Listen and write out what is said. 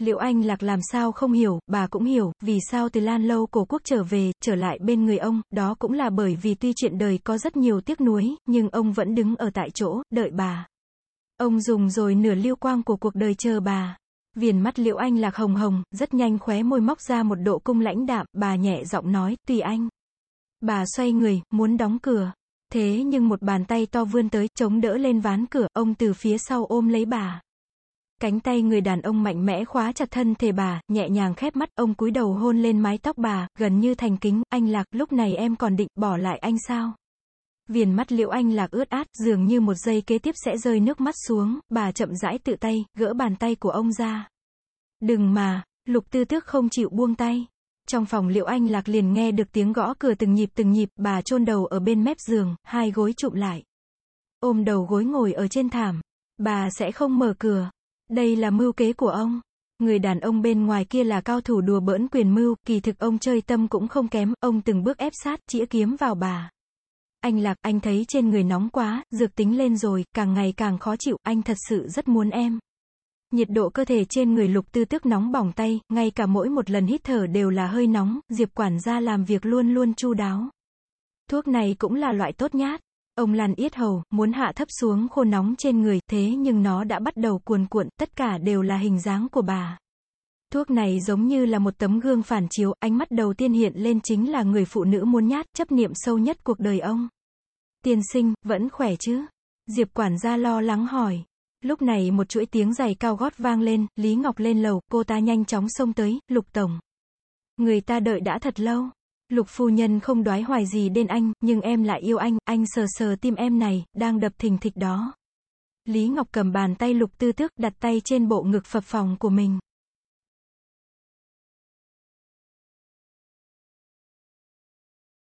Liệu anh Lạc làm sao không hiểu, bà cũng hiểu, vì sao từ Lan lâu cổ quốc trở về, trở lại bên người ông, đó cũng là bởi vì tuy chuyện đời có rất nhiều tiếc nuối, nhưng ông vẫn đứng ở tại chỗ, đợi bà. Ông dùng rồi nửa lưu quang của cuộc đời chờ bà. Viền mắt Liễu Anh Lạc hồng hồng, rất nhanh khóe môi móc ra một độ cung lãnh đạm, bà nhẹ giọng nói, tùy anh. Bà xoay người, muốn đóng cửa. Thế nhưng một bàn tay to vươn tới, chống đỡ lên ván cửa, ông từ phía sau ôm lấy bà. Cánh tay người đàn ông mạnh mẽ khóa chặt thân thể bà, nhẹ nhàng khép mắt, ông cúi đầu hôn lên mái tóc bà, gần như thành kính, anh Lạc, lúc này em còn định bỏ lại anh sao? Viền mắt Liễu Anh Lạc ướt át, dường như một giây kế tiếp sẽ rơi nước mắt xuống, bà chậm rãi tự tay, gỡ bàn tay của ông ra. Đừng mà, Lục Tư Tước không chịu buông tay. Trong phòng Liễu Anh Lạc liền nghe được tiếng gõ cửa từng nhịp từng nhịp, bà chôn đầu ở bên mép giường, hai gối chụm lại. Ôm đầu gối ngồi ở trên thảm. Bà sẽ không mở cửa. Đây là mưu kế của ông. Người đàn ông bên ngoài kia là cao thủ đùa bỡn quyền mưu, kỳ thực ông chơi tâm cũng không kém, ông từng bước ép sát, chĩa kiếm vào bà. Anh Lạc, anh thấy trên người nóng quá, dược tính lên rồi, càng ngày càng khó chịu, anh thật sự rất muốn em. Nhiệt độ cơ thể trên người lục tư tức nóng bỏng tay, ngay cả mỗi một lần hít thở đều là hơi nóng, Diệp quản gia làm việc luôn luôn chu đáo. Thuốc này cũng là loại tốt nhát. Ông lan yết hầu, muốn hạ thấp xuống khô nóng trên người, thế nhưng nó đã bắt đầu cuồn cuộn, tất cả đều là hình dáng của bà. Thuốc này giống như là một tấm gương phản chiếu, ánh mắt đầu tiên hiện lên chính là người phụ nữ muốn nhát, chấp niệm sâu nhất cuộc đời ông. Tiên sinh, vẫn khỏe chứ? Diệp quản gia lo lắng hỏi. Lúc này một chuỗi tiếng giày cao gót vang lên, Lý Ngọc lên lầu, cô ta nhanh chóng xông tới, Lục Tổng. Người ta đợi đã thật lâu. Lục phu nhân không đoái hoài gì đến anh, nhưng em lại yêu anh, anh sờ sờ tim em này, đang đập thình thịch đó. Lý Ngọc cầm bàn tay lục tư tước, đặt tay trên bộ ngực phập phòng của mình.